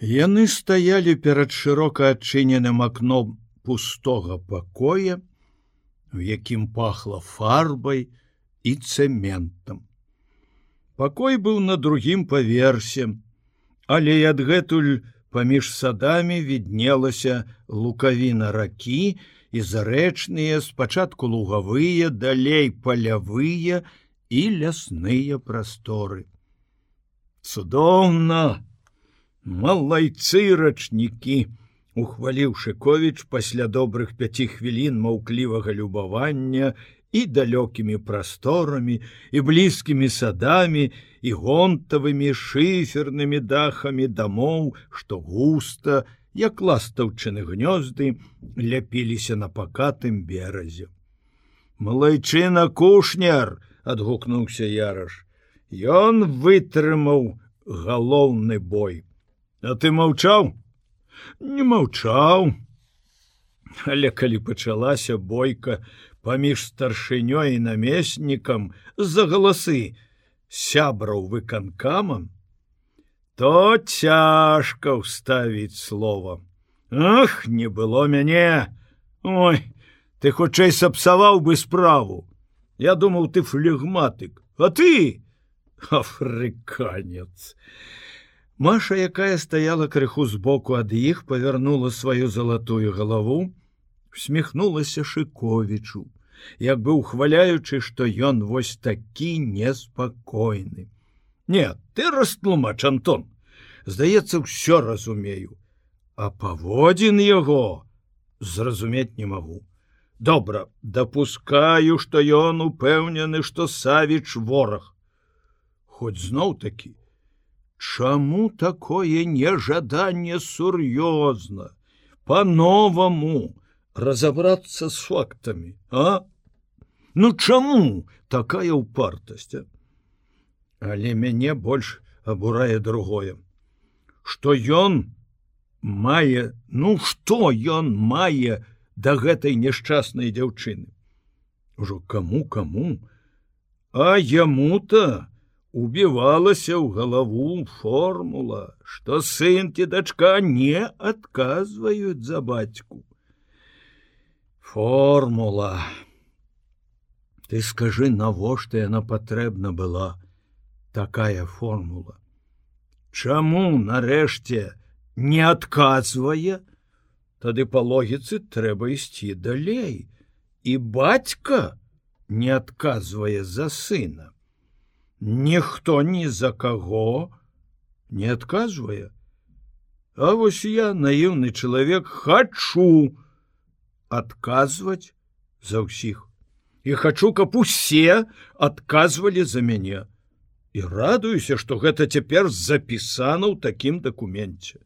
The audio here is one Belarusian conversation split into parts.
Яны стаялі перад шырока адчыненым акном пустога пакоя, у якім пахла фарбай і цэментам. Пакой быў на другім паверсе, але адгэтуль паміж садамі віднелася лукавіна ракі і зарэчныя спачатку лугавыя, далей палявыя і лясныя прасторы. Цудоўна! Малайцы рачнікі ухваліў шыковіч пасля добрых пяці хвілін маўклівага любавання і далёкімі прасторамі і блізкімі садамі і гонтавымі шыфернымі дахамі дамоў што густа як ластаўчыны гнёзды ляпіліся на пакатым беразе малайчына кушняр адгукнуўся яраш ён вытрымаў галоўны бой А ты маўчаў? Не маўчаў. Але калі пачалася бойка паміж старшынёй і намеснікам з-за галасы сябраў выканкамам, то цяжка ўставіць слова. Ах, не было мяне! Ой, ты хутчэй сапсаваў бы справу. Я думаў, ты флегматык, а ты афрыканец. Маша, якая стаяла крыху збоку ад іх, павярнула сваю залатую галаву, усміхнулася шыковічу, як бы ухваляючы, што ён вось такі неспакойны. Не, ты растлумач Антон, здаецца, ўсё разумею, а паводзін яго зразумець не магу. Добра, дапускаю, што ён упэўнены, што савіч вораг. Хоць зноў такі, Чаму такое нежаданне сур'ёзна? По-новаму разобрацца з фактамі а? Ну чаму такая упартасць але мяне больш абурае другое. Что ён мае ну что ён мае да гэтай няшчаснай дзяўчыны? Ужо кому кому а яму-то убивалася ў галаву формула, што сын ці дачка не адказваюць за бацьку. Формула. Ты скажы, навошта яна патрэбна была такая формула. Чаму нарэшце не адказвае, Тады па логіцы трэба ісці далей. І бацька не адказвае за сына. Ніхто ні за каго не адказвае. А вось я наіўны чалавек хачу адказваць за ўсіх. І хачу, каб усе адказвалі за мяне. І радуюся, што гэта цяпер запісана ў такім дакуменце.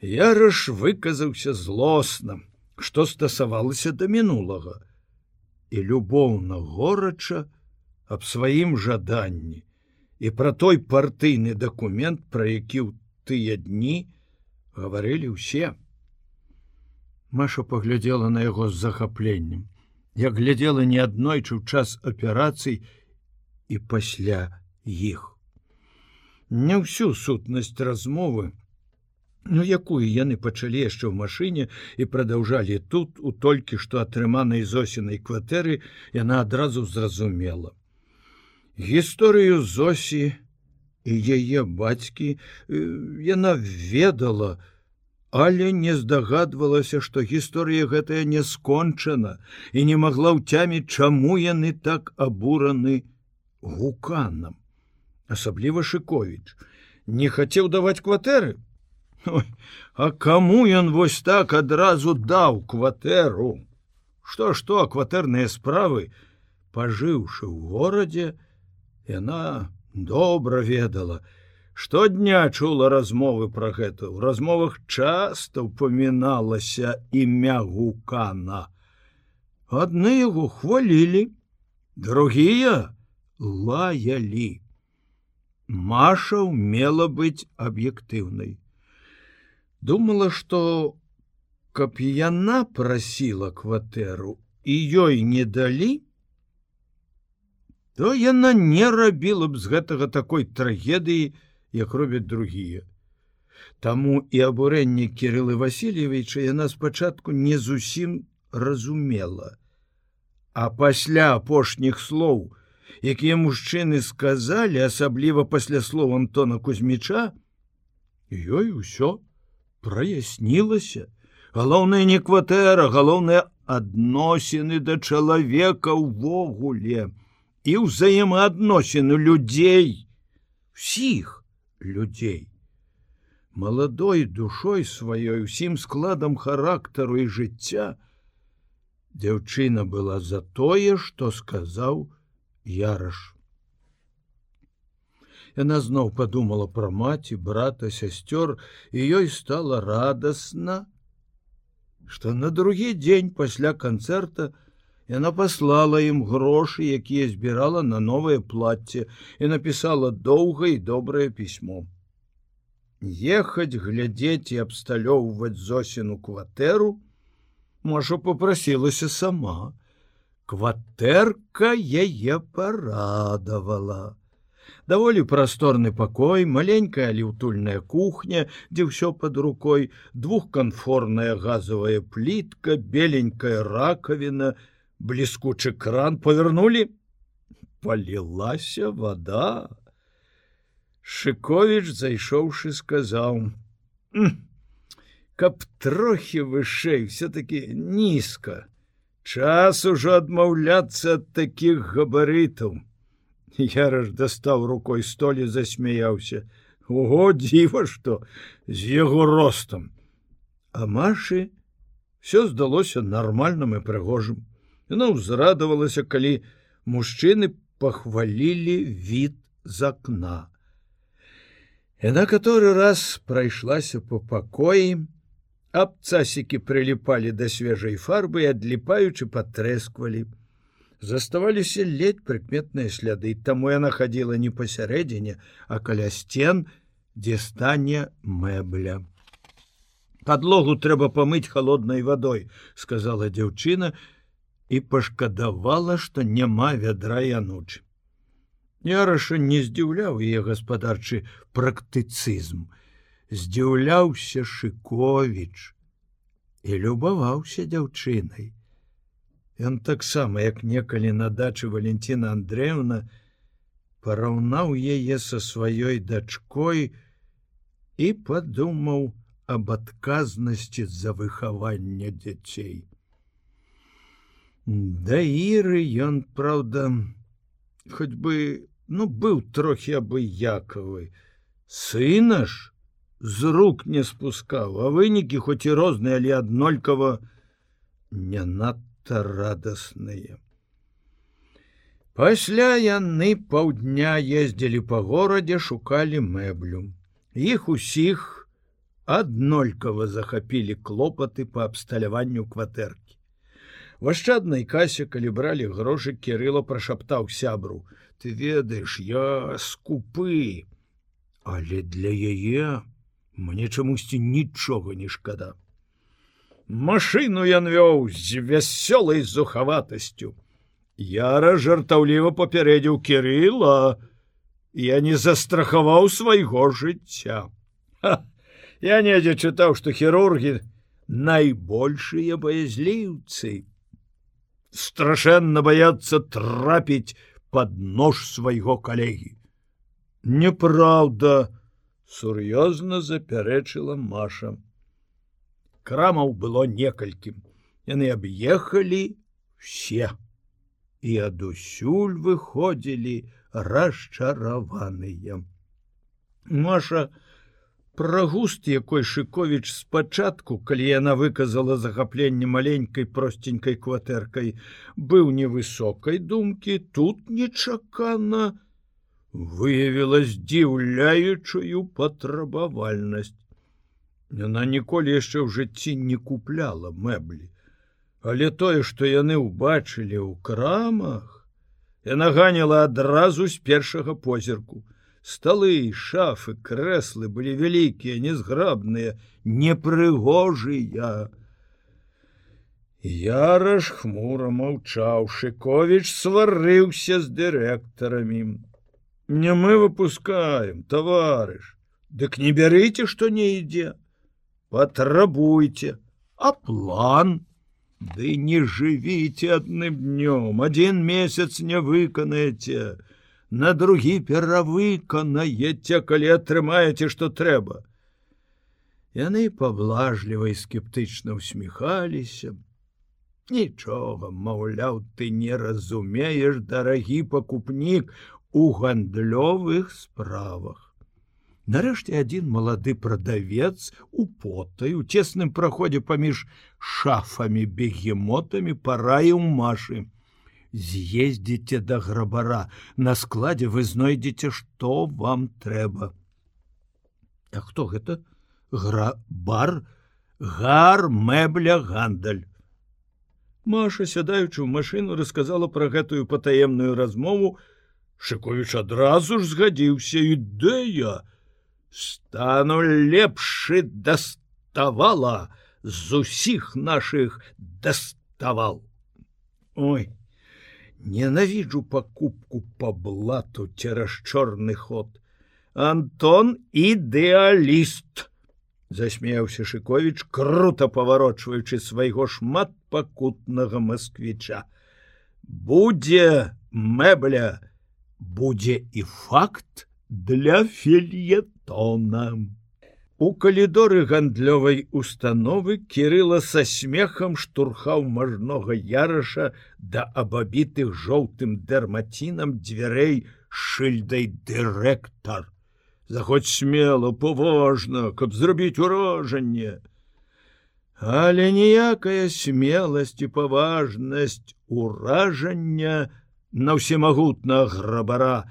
Яраш выказаўся злосна, што стасавалася да мінулага. І любоўна горача, аб сваім жаданні і пра той партыйны дакумент, пра які ў тыя дні гаварылі ўсе. Маша паглядзела на яго з захапленнем, як глядзела не аднойчы ў час аперацый і пасля іх. Не ўсю сутнасць размовы, Ну якую яны пачалі яшчэ ў машыне і прадаўжалі тут у толькі што атрыманай зосінай кватэры яна адразу зразумела гісторыю зосі і яе бацькі яна ведала, але не здагадвалася, што гісторыя гэтая не скончана і не магла ўцяміць, чаму яны так абураны гуканам. Асабліва Шковіч не хацеў даваць кватэры. Ой, а каму ён вось так адразу даў кватэру? Што што кватэрныя справы, пажыўшы ў горадзе, Яна добра ведала, штодня чула размовы пра гэта. У размовах часта упаміналася імя гукана. Адны яго хвалілі, другія лаялі. Маша умела быць аб'ектыўнай. Думала, што каб яна прасіла кватэру і ёй не далі, то яна не рабіла б з гэтага такой трагедыі, як робяць другія. Таму і абурэнне кірылы Васильевича яна спачатку не зусім разумела. А пасля апошніх слоў, якія мужчыны сказалі, асабліва пасля слов Антона Кузьміча, ёй усё праяснілася. Галоўная не кватэра, галоўныя адносіны да чалавека ўвогуле і ўзаемаадносіны людзей, сіх людзей. Маладой душой сваёй усім складам характару і жыцця, Дзяўчына была за тое, што сказаў яраш. Яна зноў падумала пра маці, брата, сясцёр, і ёй стала радасна, што на другі дзень пасля канцэрта яна паслала ім грошы, якія збірала на новае плацце і напісала доўга і добрае пісьмо. Ехаць, глядзець і абсталёўваць зосіну кватэру, Маша попрасілася сама. Кватэрка яе парадавала. Даволі прасторны пакой, маленькая ліўтульная кухня, дзе ўсё под рукой, двухканфорная газовая плітка, беленькая ракавіна, бліскучы кран повернули, полілася вода. Шыковіч, зайшоўшы, сказаў: каб трохі вышэй все-таки нізка. Час ужо адмаўляцца ад такіх габарытаў. Яраж дастаў рукой столі засмяяўся. Ого дзіва, што з яго ростам. А Машы все здалося нармальным і прыгожым. Яна ўзрадавалася, калі мужчыны пахвалілі від з акна. Яна каторы раз прайшлася по пакоі, Абцасікі прыліпалі да свежай фарбы і адліпаючы патрэсквалі. Заставаліся ледь прыкметныя сляды, таму яна хадзіла не пасярэдзіне, а каля сцен, дзе стане мэбля. Падлогу трэба памыць холоднай вадой, сказала дзяўчына і пашкадавала, што няма вядра і анучы. Яраша не здзіўляў яе гаспадарчы практыцызм здзіўляўся шыковіч і любаваўся дзяўчынай. Ён таксама, як некалі на дачы Валентина Андреевна, параўнаў яе са сваёй дачкой і падумаў аб адказнасці за выхаванне дзяцей. Да іры ён, праўда, хоць бы ну быў трохі абыякавы, сына ж, з рук не спускаў, а вынікі хоць і розныя, але аднолькава не надта радасныя. Пасля яны паўдня ездзілі па горадзе, шукалі мэблю. Іх усіх аднолькава захапілі клопаты па абсталяванню кватэркі. Вашчаднай касе, калі бралі грошы, кірыла прашаптаў сябру: « Ты ведаеш, я скупы, але для яе мне чамусьці нічога не шкада. Машыну ён вёў з вясёлай зухаватасцю. Яра жартаўліва папярэдзіў кірыла, я не застрахаваў свайго жыцця. Ха! Я недзе чытаў, што хірургі найбольшыя баязліўцы. Страшэнна баяцца трапіць под нож свайго калегі. Неправда, сур'ёзна запярэчыла Маша. Крамаў было некалькім. Яны аб'ехалі все і адусюль выходзілі расчараваныя. Маша, Пра густ, якой Шковіч спачатку, калі яна выказала захапленне маленькай просценькай кватэркай, быў невысокай думкі, тут нечакана, выявіла здзіўляючую патрабавальнасць. Яна ніколі яшчэ ў жыцці не купляла мэблі, але тое, што яны ўбачылі ў крамах, яна ганіла адразу з першага позірку. Сталы, шафы, крэслы былі вялікія, незграбныя, непрыгожыя. Яраш хмура маўчаў, Шковіч сварыўся з дырэктарамі. Не мы выпускаем, товарыш. Дык не бярыце, што не ідзе. Патрабуйце, а план, Ды не жывіце адным днём, адзін месяц не выканаеце, на другі перавыканаеце, калі атрымаеце, што трэба. Яны паблажліва і скептычна усміхаліся. Нічога, маўляў, ты не разумееш, дарагі пакупнік у гандлёвых справах. Нарэшце адзін малады прадавец у потай у цесным праходзе паміж шафамі бегемотамі параіў машы. З'ездзіце да грабара, на складзе вы знойдзеце, што вам трэба. А хто гэта? Грабар, гар мэбля гандаль. Маша, сядаючы ў машыну, расказала пра гэтую патаемную размову, Шковіч адразу ж згадзіўся ідэя, стану лепшы даставала з усіх наших даставал ой ненавіджу пакупку по блату цераз чорны ход. Антон ідэаліст засмеяўся шыкович круто паварочваючы свайго шмат пакутнага москвіча будзе мэбля будзе і факт для фельета тона. У калідоры гандлёвай установы кірыла са смехам штурхаў мажнога яраша да абабітых жоўтым дэрмацінам дзвярэй шыльдай дырэктар. Заходзь смело, поважна, каб зрабіць уражанне. Але ніякая смеласць і паважнасць уражання на ўсемагутна грабара,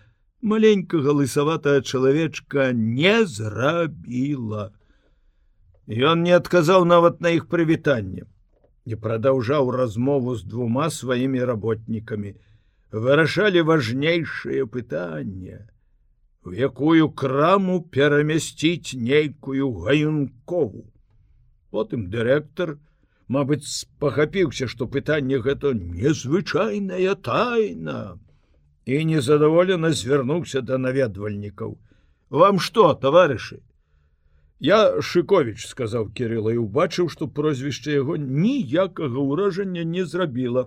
маленькага лысаватая чалавечка не зрабіла. Ён не адказаў нават на іх прывітанне не прадаўжаў размову з двума сваімі работнікамі. Вырашалі важнейшае пытанне у якую краму перамясціць нейкую гаюнкову потым дырэктар мабыць спахапіўся што пытанне гэта незвычайная тайна і незадаволена звярнуўся да наведвальнікаў вам что таварышы я шыкович сказаў кирилла і убачыў што прозвішча яго ніякага ўражання не зрабіла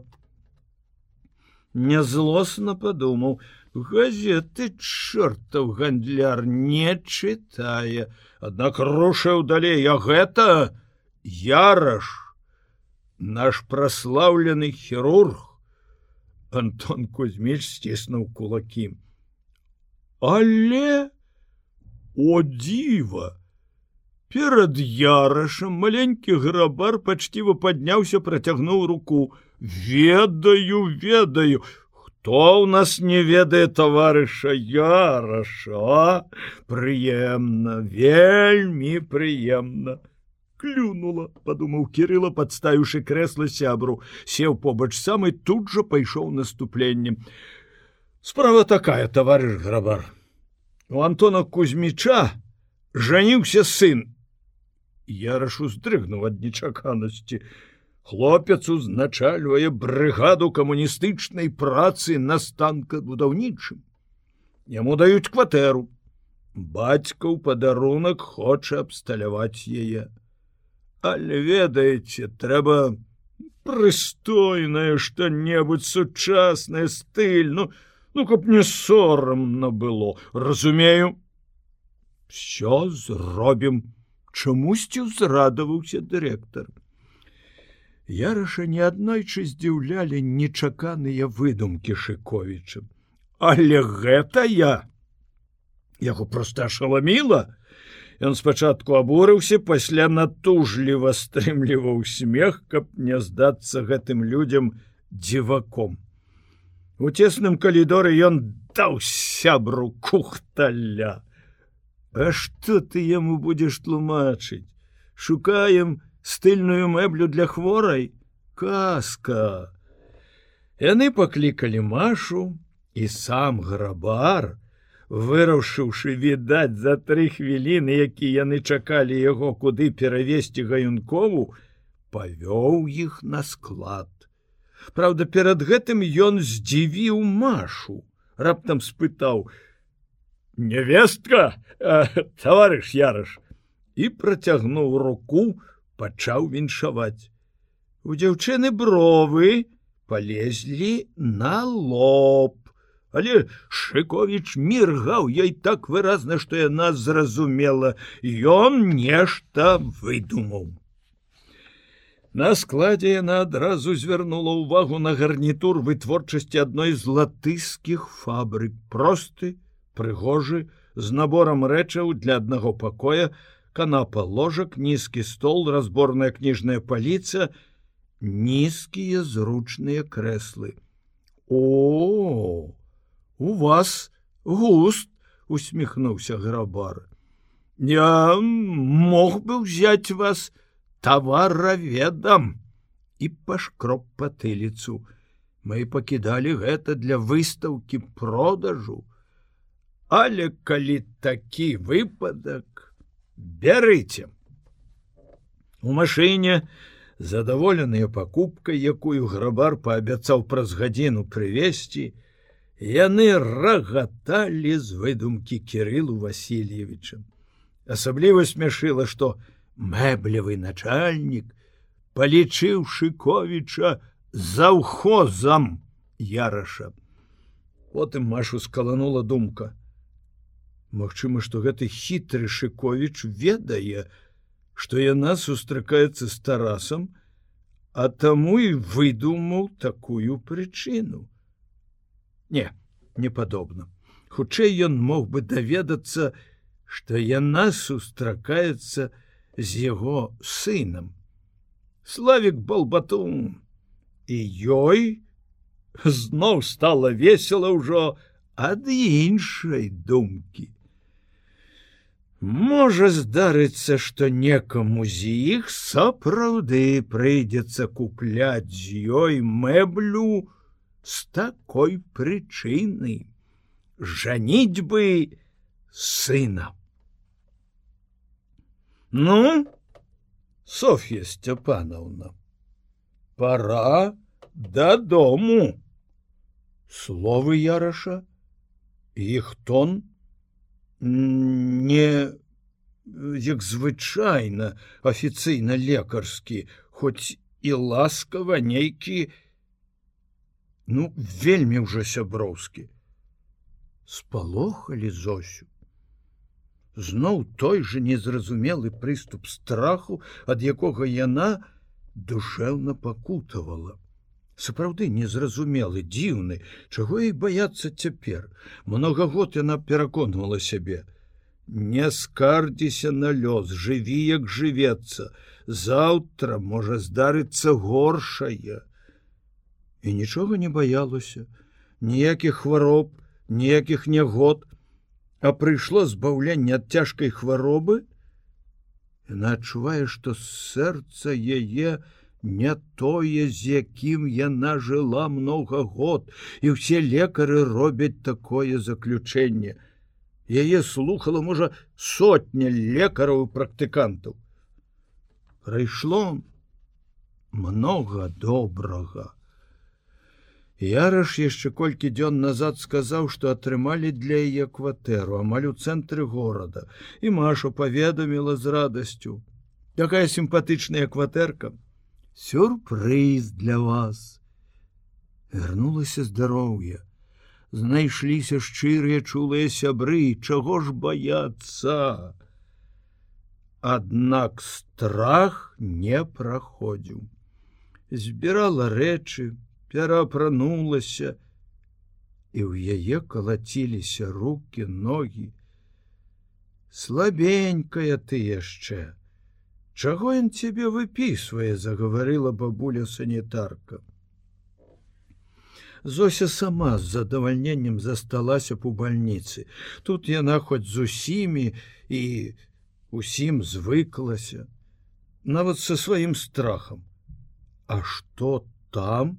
нязлосна падумаў газеты чортаў гандляр не чытае аднак рушыў далей я гэта яраш наш праслаўлены хірург Антон Кузьміч сціснуў кулакі. Але о дзіва! Перад ярашам маленькі грабар пачціва падняўся, працягнуў руку: ведаю, ведаю, хто ў нас не ведае таварыша яраша, прыемна, вельмі прыемна клюнула подумаў кирилла подставіўшы кресло сябру сеў побач самы тут же пайшоў наступленнем справа такая товарищ грабар. У антона кузьміча жаніўся сын. Ярашу здрыгнуў ад нечаканасці хлопец узначальвае брыгаду камуністычнай працы на станка будаўнічым. Яму даюць кватэру. Бацька ў падарунак хоча абсталяваць яе Але ведаеце, трэба прыстойнае што-небудзь сучаснае стыль, ну, ну каб не сорамна было, разумею. Всё зробім, чамусьці ўзрадаваўся дырэктар. Яраша не аднойчы здзіўлялі нечаканыя выдумкі шыковіча. Але гэта я яго проста ашаламіла, Ён спачатку абурыўся, пасля натужліва стрымліваў смех, каб не здацца гэтым людзям дзіваком. У цесным калідоры ён даў сябру кухталя. А што ты яму будзеш тлумачыць? Шукаем стыльную мэблю для хворай, казка. Яны паклікалі машу і сам грабар, выраўшыўшы відаць за тры хвіліны які яны чакалі яго куды перавесці гаюнкову павёў іх на склад. Праўда перад гэтым ён здзівіў машу. Раптам спытаў невестка э, товарыш ярыш? І працягнуў руку пачаў віншаваць. У дзяўчыны бровы полезлі на лоб але шыковіч міргаў ёй так выразна што яна зразумела ён нешта выдумаў на складзе яна адразу звярнула ўвагу на гарнітур вытворчасці адной з латыскіх фабрык просты прыгожы з наборам рэчаў для аднаго пакоя канапа ложак нізкі стол разборная кніжная паліца нізкія зручныя крэслы. О у вас густ усміхнуўся грабар. Я мог бы взять вас тавараведам і пашкроп патыліцу мы пакідалі гэта для выстаўкі продажу. Але калі такі выпадак бярыце у машыне задаволеныя пакупкай якую грабар паабяцаў праз гадзіну прывесці Яны рагаталі з выдумкі кірылу Васильевича. Асабліва смяшыла, што мэблевы начальнік палічыў шыковіча заўхозам яраша. Потым Машу скаланула думка. Магчыма, што гэты хітры шыковіч ведае, што яна сустракаецца з тарасам, а таму і выдумаў такую прычыну не не падобна хутчэй ён мог бы даведацца што яна сустракаецца з яго сынам. Славик балбатун і ёй зноў стала весела ўжо ад іншай думкі. Можа здарыцца што некаму з іх сапраўды прыйдзецца купляць з ёй мэблю с такой причины жанить бы сына. Ну софья степановна пора до дому. Словы яраша их тон не як звычайна афіцыйна лекарскі хоць і ласкава нейкі не ну вельмі ўжо сяброўскі. Спалохалі зосю. Зноў той же незразумелы прыступ страху ад якога яна душэўна пакутавала. Сапраўды незразумелы дзіўны чаго і баяцца цяпер? Много год яна пераконвала сябе. Не скардзіся на лёс жыві як жывецца. Заўтра можа здарыцца горшая і нічога не баялася. Ніякіх хвароб ніякіх нягод. А прыйшло збаўленне ад цяжкай хваробы. Яна адчувае што сэрца яе не тое з якім яна жыла много год. І ўсе лекары робяць такое заключэнне. Яе слухала можа сотня лекараў практыкантаў. Прайшло много добрага Яраш яшчэ колькі дзён назад сказаў, што атрымалі для яе кватэру амаль у цэнтры горада і Машу паведаміла з радасцю. Такая сімпатычная кватэрка. Сюрпрыз для вас. Вярнулася здароўе. Знайшліся шчырыя чулыя сябры, чаго ж баяцца. Аднак страх не праходзіў. Збірала рэчы, перапранулася і ў яе калаціліся руки ноги слабенькая ты яшчэ чаго ён цябе выпісвае загаварыла бабуля санітарка. Зося сама з задавальненнем засталася б у бальніцы. Тут яна хоць з усімі і усім звыклася нават со сваім страхам. А что там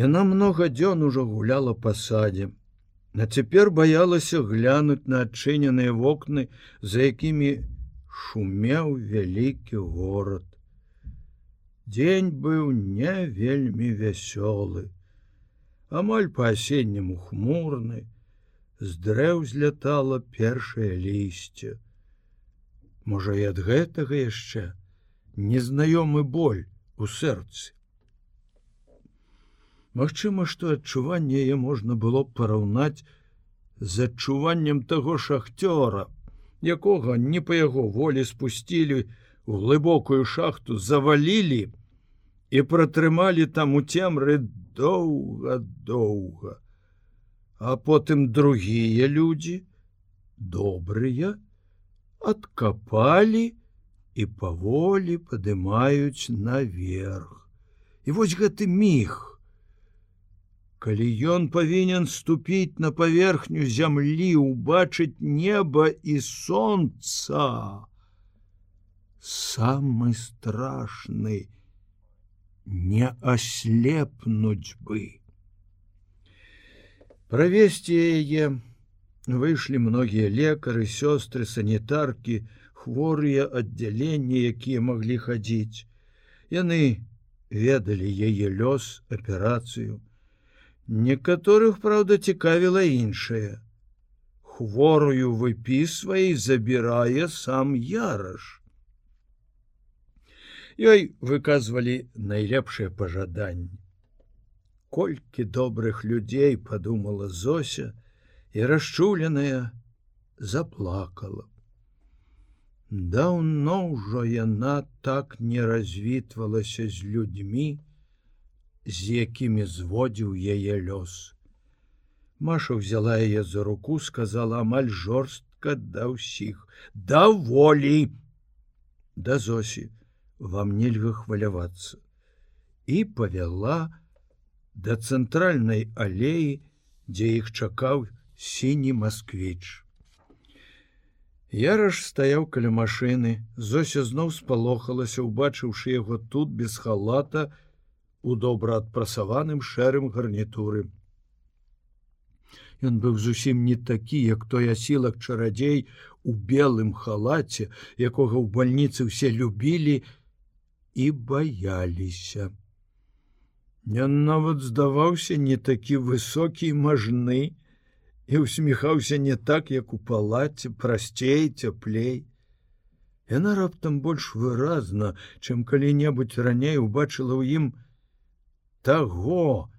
Яна много дзён ужо гуляла па садзе. На цяпер баялася глянуць на адчыненыя вокны, за якімі шумеў вялікі горад. Дзень быў не вельмі вясёлы. Амаль па-асенняму хмурны, з дрэў злятала першае лісце. Можа і ад гэтага яшчэ незнаёмы боль у сэрцы. Магчыма, што адчуванне яе можна было параўнаць з адчуваннем таго шахцёра, якога не па яго волі спусцілі у глыбокую шахту, завалілі і пратрымалі там у цемры доўга-доўга. А потым другія людзі, добрыя, адкапалі і паволі падымаюць наверх. І вось гэты міг. Калі ён павінен ступіць на паверхню зямлі, убачыць неба і сонца, самы страшны не аслепнуць бы. Правесці яе выйшлі многія лекары, сёстры, санітаркі, хворыя аддзяленні, якія маглі хадзіць. Яны ведалі яе лёс, аперацыю. Некаторых, праўда, цікавіла іншае. Хворую выпісвае і забірае сам яраш. Ёй выказвалі найлепшыя пажаданні колькі добрых людзей подумала зося і расчуленая заплакала даўно ўжо яна так не развітвалася з людзьмі з якімі зводзіў яе лёс. Маша взяла яе за руку сказала амаль жорстка да ўсіх даволі да зосі вам нельга хвалявацца і павяла да цэнтральнай алеі, дзе іх чакаў сіні масквіч. Яраш стаяў каля машыны, Зося зноў спалохалася, убачыўшы яго тут без халата у добра адпрасаваным шэрым гарнітуры. Ён быў зусім не такі, як той асілак чарадзей у белым халаце, якога ў бальніцы ўсе любілі і баяліся. Ён нават здаваўся не такі высокі мажны і усміхаўся не так, як у палаце, прасцей, цяплей. Яна раптам больш выразна, чым калі-небудзь раней убачыла ў ім таго,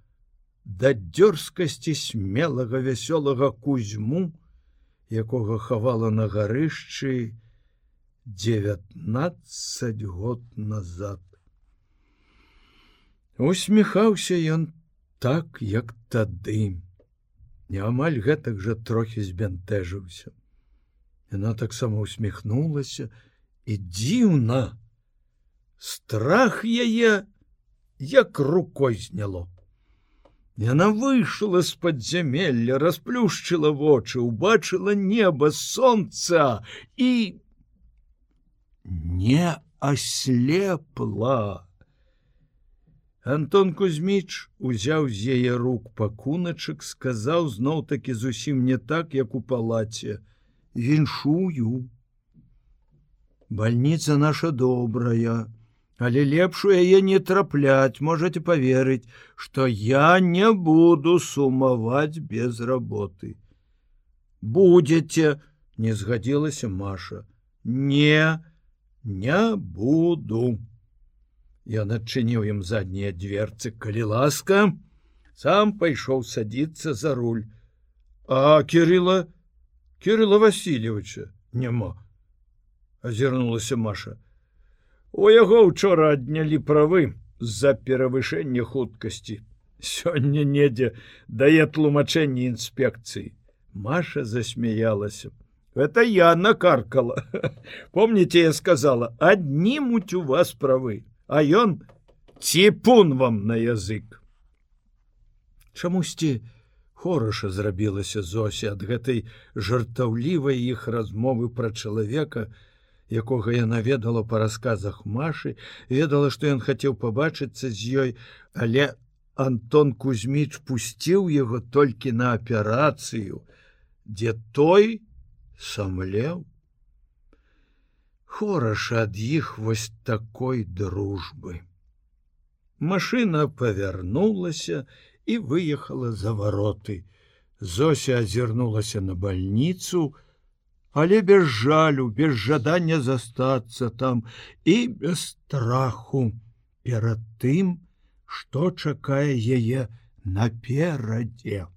да дзёрзкасці смелага вясёлага кузьму, якога хавала на гарышчы 19 год назад. Усміхаўся ён так, як тады. Не амаль гэтак жа трохі збянтэжыўся. Яна таксама усміхнулася і дзіўна. Страх яе як рукой зняло. Яна выйшла з падзямелля, расплюшчыла вочы, убачыла неба сонца і не аслепла. Антон Кузьміч узяў з яе рук пакуначак, сказаў зноў-такі зусім не так, як у палаце: віншую. Бальніца наша добрая, але лепш у яе не трапляць, можете поверыць, што я не буду сумаваць без работы. Будете, не згадзілася Маша, не, не буду. Ён адчыніў ім заднія дверцы, калі ласка, сам пайшоў садіцца за руль. А Кирилла Кирилла Васильевича няма. азірнулася Маша. У яго учора аднялі правы з-за перавышэння хуткасці. Сёння недзе дае тлумачэнне інспекцыі. Маша засмяялася. Это я накаркала. Помните, я сказала, аднімуць у вас правы а ён ціпун вам на язык. Чамусьці хораша зрабілася зося ад гэтай жартаўлівай іх размовы пра чалавека, якога яна ведала па расказах Машы, ведала, што ён хацеў пабачыцца з ёй, але Антон Кузьміч пусціў яго толькі на аперацыю, дзе той самлеў хораша ад іх вось такой дружбы. Машына павярнулася і выехала за вароты. Зося азірнулася на больніцу, але без жалю, без жадання застацца там і без страху перад тым, што чакае яе наперадзе.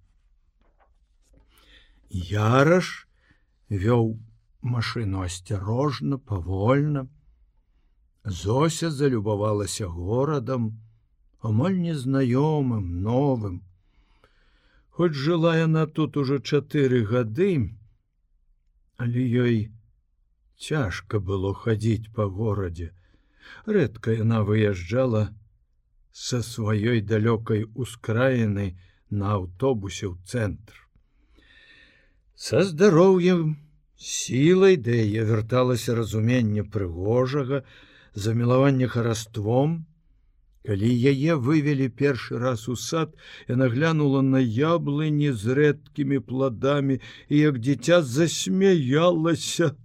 Яраш вёў машыну асцярожна, павольна. Зося залюбавалася горадам, амаль незнаёмым, новым. Хоць жыла яна тут ужо чатыры гады, але ёй цяжка было хадзіць па горадзе. Рэдка яна выязджала са сваёй далёкай ускраіны на аўтобусе ў цэнтр. Са здароўем, сілай, да яе вярталася разуменне прыгожага, замілаванне хараством, Калі яе вывелі першы раз у сад, яна глянула на яблыні з рэдкімі пладамі і як дзіця засмяялася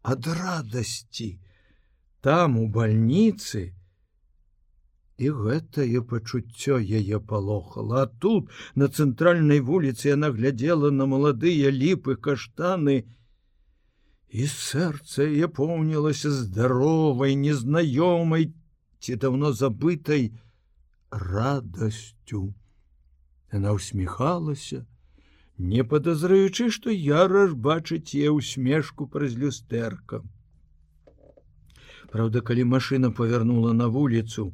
ад радасці. Там у бальніцы і гэтае пачуццё яе палохала, а тут на цэнтральнай вуліцы яна глядзела на маладыя ліпы каштаны, і сэрца яе поўнілася здаровай, незнаёмай ці давно забытай радасцю. Яна усміхалася, не падазраючы, што яраш бачыць е усмешку праз люстэрка. Праўда, калі машына павярнула на вуліцу,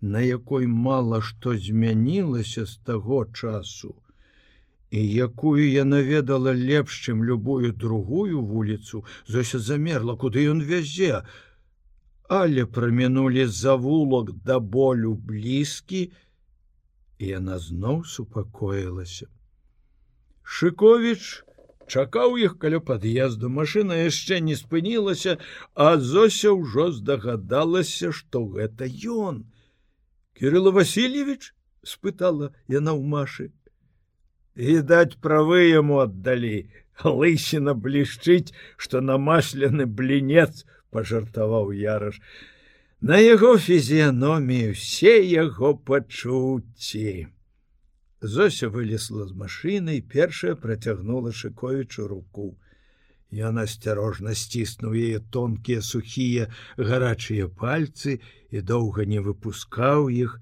на якой мала што змянілася з таго часу, і якую яна ведала лепш, чым любую другую вуліцу, Зося замерла, куды ён вязе, але прамінулі завулак да болю блізкі, і яна зноў супакоілася. Шыковіч чакаў іх каля пад'езду, машына яшчэ не спынілася, а Зося ўжо здагадалася, што гэта ён. Кирилла Васильевич спытала яна ў машы. Відаць, правы яму аддалі, лысіна блішчыць, што намаслены блінец пажартаваў яраш. На яго фізіяномію все яго пачуцці. Зося вылезла з машыны і першая працягнула шыковічу руку. Ён асцярожна сціснуў яе тонкія сухія гарачыя пальцы і доўга не выпускаў іх.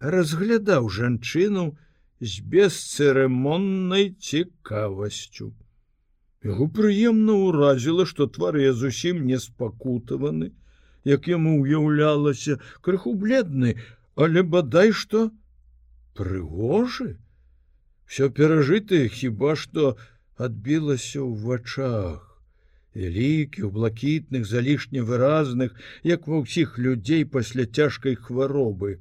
Разглядаў жанчыну з бесцырымоннай цікавасцю Яго прыемна ўразіла, што твар я зусім не спакутаваны, як яму ўяўлялася крыху бледны, але бадай што прыгожы. Всё перажытае хіба што адбілася ў вачах. Вялікі у блакітных залішне выразных, як ва ўсіх людзей пасля цяжкай хваробы.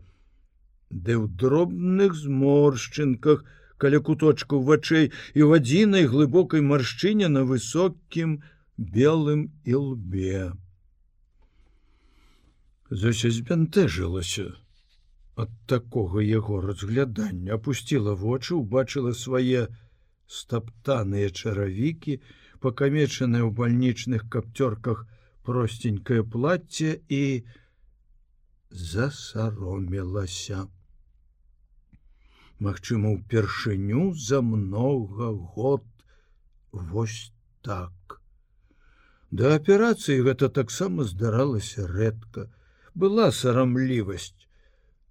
Ды ў дробных зморшчынках, каля куточку вачэй і ў адзінай глыбокай маршчыне на высокім белым і лбе. Зося збянтэжылася ад такога яго разглядання, опусціла вочы, убачыла свае стаптаныя чаравікі, пакамечаныя ў бальнічных капцёрках простенькое платье і засаромілася. Магчыма, упершыню за много год вось так. Да аперацыі гэта таксама здаралася рэдка, была сарамлівасць,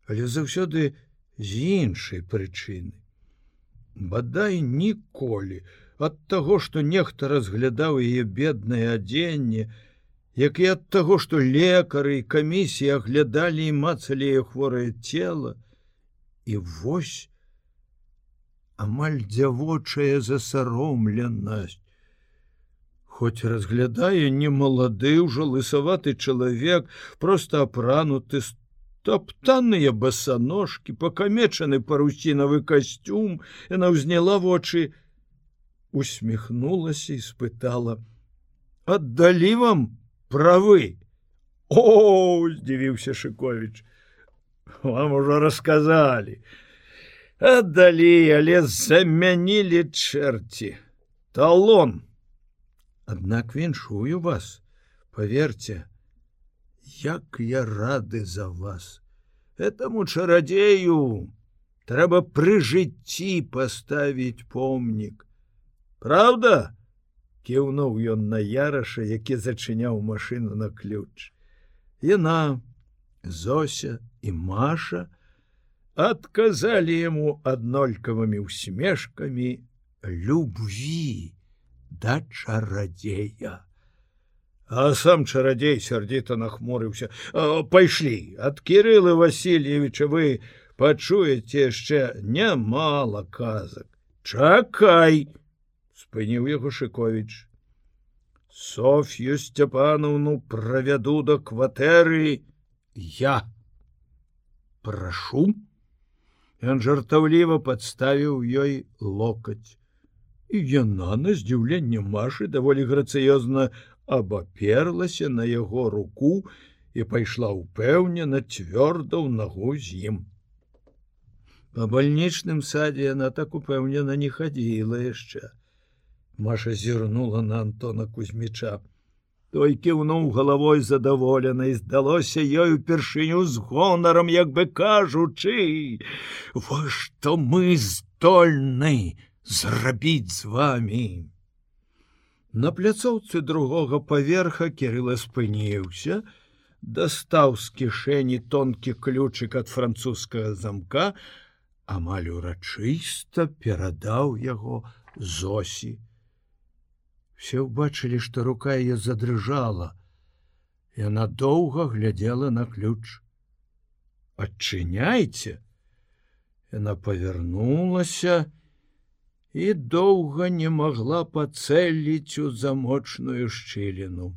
але заўсёды з іншай прычыны. Бадай ніколі ад таго, што нехта разглядаў яе беднае адзенне, як і ад таго, што лекары і камісіі аглядалі і мацалі яе хворае цело, і вось, амаль дзявочая засаромленасць. Хоць разглядае не малады ўжо лысаваты чалавек, просто апрануты топтаныя басаножкі, пакамечаны парусінавы касцюм, яна ўзняла вочы, усміхнулася і спытала: « Аддалі вам правы. О, здзівіўся Шковіч, вам ужо расказалі аддалі, але замянілі чэрці талон. Аднак віншую вас поверьте як я рады за вас. Этому чарадзею трэба пры жыцці паставіць помнік. Праўда кіўнуў ён на яраша які зачыняў машыну на ключ. Яна Зося і Маша адказалі яму аднолькавымі усмешкамі любві да чарадзея. А сам чарадзей сярдзіта нахмурыўся. Пайшлі, ад Кірылы Васильевича вы пачуеце яшчэ нямала казак. Чакай, спыніў яго Шковіч. Соф'ю Сцяпановну правяду да кватэры я прашу. Ён жартаўліва падставіў ёй локаць і яна на здзіўленне машы даволі грацыёзна абаперлася на яго руку і пайшла ўпэўнена цвёрда ў нагу з ім. Па бальнічным садзе яна так упэўнена не хадзіла яшчэ. Маша зірнула на Антона Кузьміча. Той кіўнуў галавой задаволена і здалося ёй упершыню з гонарам, як бы кажучы: « Во што мы здольны! зрабіць з вами. На пляцоўцы другога паверха кірыла спыніўся, дастаў з кішэні тонкі ключык ад французскага замка, амаль урачыста перадаў яго зосі. Все ўбачылі, што рука яе задрыжала. Яна доўга глядзела на ключ. Адчыняйце! Яна павярнулася, і доўга не магла пацэліць у замочную шчыліну.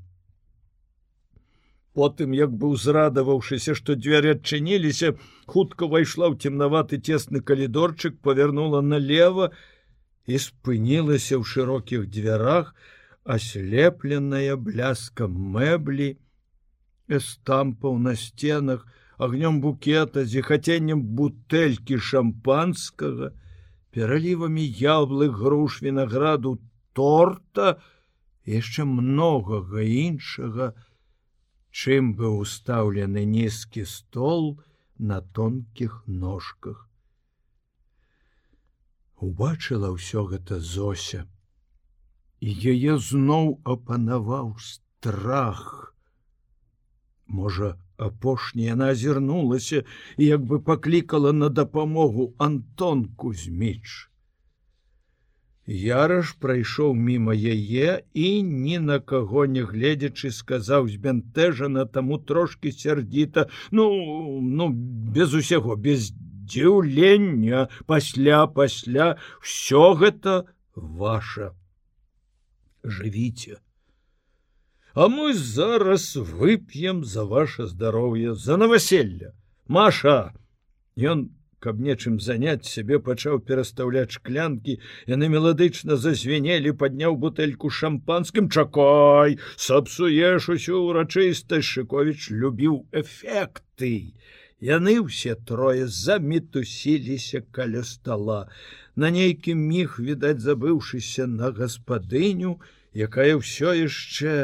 Потым, як быў зрадаваўшыся, што дзверы адчыніліся, хутка ўвайшла ў цемнаваты цесны калідорчык, павярнула налево і спынілася ў шырокіх дзвярах, аслепленая бляскам мэблі, эстампаў на сценах, агнём букета, зіхаценнем бутэлькі шампанскага, пералівамі яблык груш вінаграду торта яшчэ многага іншага чым быў устаўлены нізкі стол на тонкіх ножках убачыла ўсё гэта зося. І яе зноў апанаваў страх. Можа апошняя яна азірнулася і як бы паклікала на дапамогу антон кузьміч яраш прайшоў мімо яе і ні на каго не гледзячы сказаў збянтэжана таму трошки сярдзіта ну ну без усяго без дзіўлення пасля пасля все гэта ваша. Жывіце. А мы зараз вып'ем за ваше здароўе за новоселье Маша! Ён каб нечым заняць сябе пачаў перастаўляць шклянкі. Яны меладычна зазвенелі падняў бутэльку шампанскім. Чакай! Сапсуеш усю урачыстасць шыковіч любіў эфекты яны ўсе трое замітусіліся каля стола на нейкім міг відаць забыўшыся на гаспадыню якая ўсё яшчэ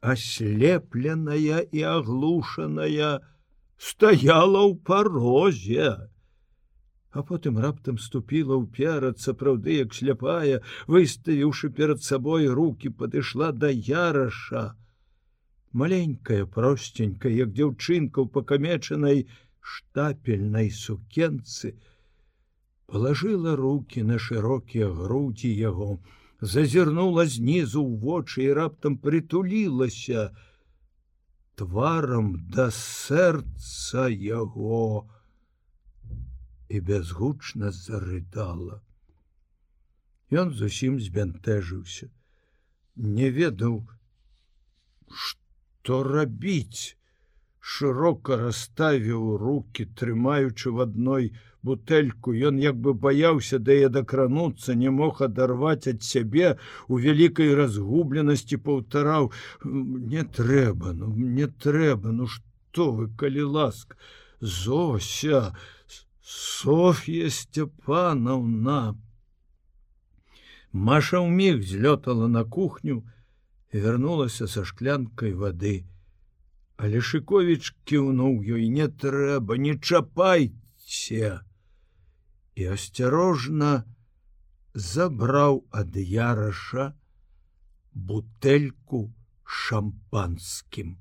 аслепленая і аглушаная стаяла ў парозе. А потым раптам ступіла ўперад сапраўды як сляпая, выставіўшы перад сабой руки, падышла да яраша. Маленькая простенькая, як дзяўчынка ў пакамечанай штапельнай сукенцы, положила руки на шырокія грудзі яго, зазірнула знізу ў вочы і раптам прытулілася тварам да сэрца яго і бязгучна зарыдала. Ён зусім збянтэжыўся, не ведаў, што рабіць, шырока расставіў руки, трымаючы в адной, бутэльку. Ён як бы баяўся да я дакрануцца не мог адарваць ад сябе у вялікай разгубленасці паўтараў не трэба ну мне трэба ну что вы калі ласк? Зося Софья сцяпанаўна Маша ўміг злётала на кухню вярнулася са шклянкай вады але шыковіч кіўнуў ёй не трэба не чапайце і асцярожна забраў ад яраша бутэльку шампанскім.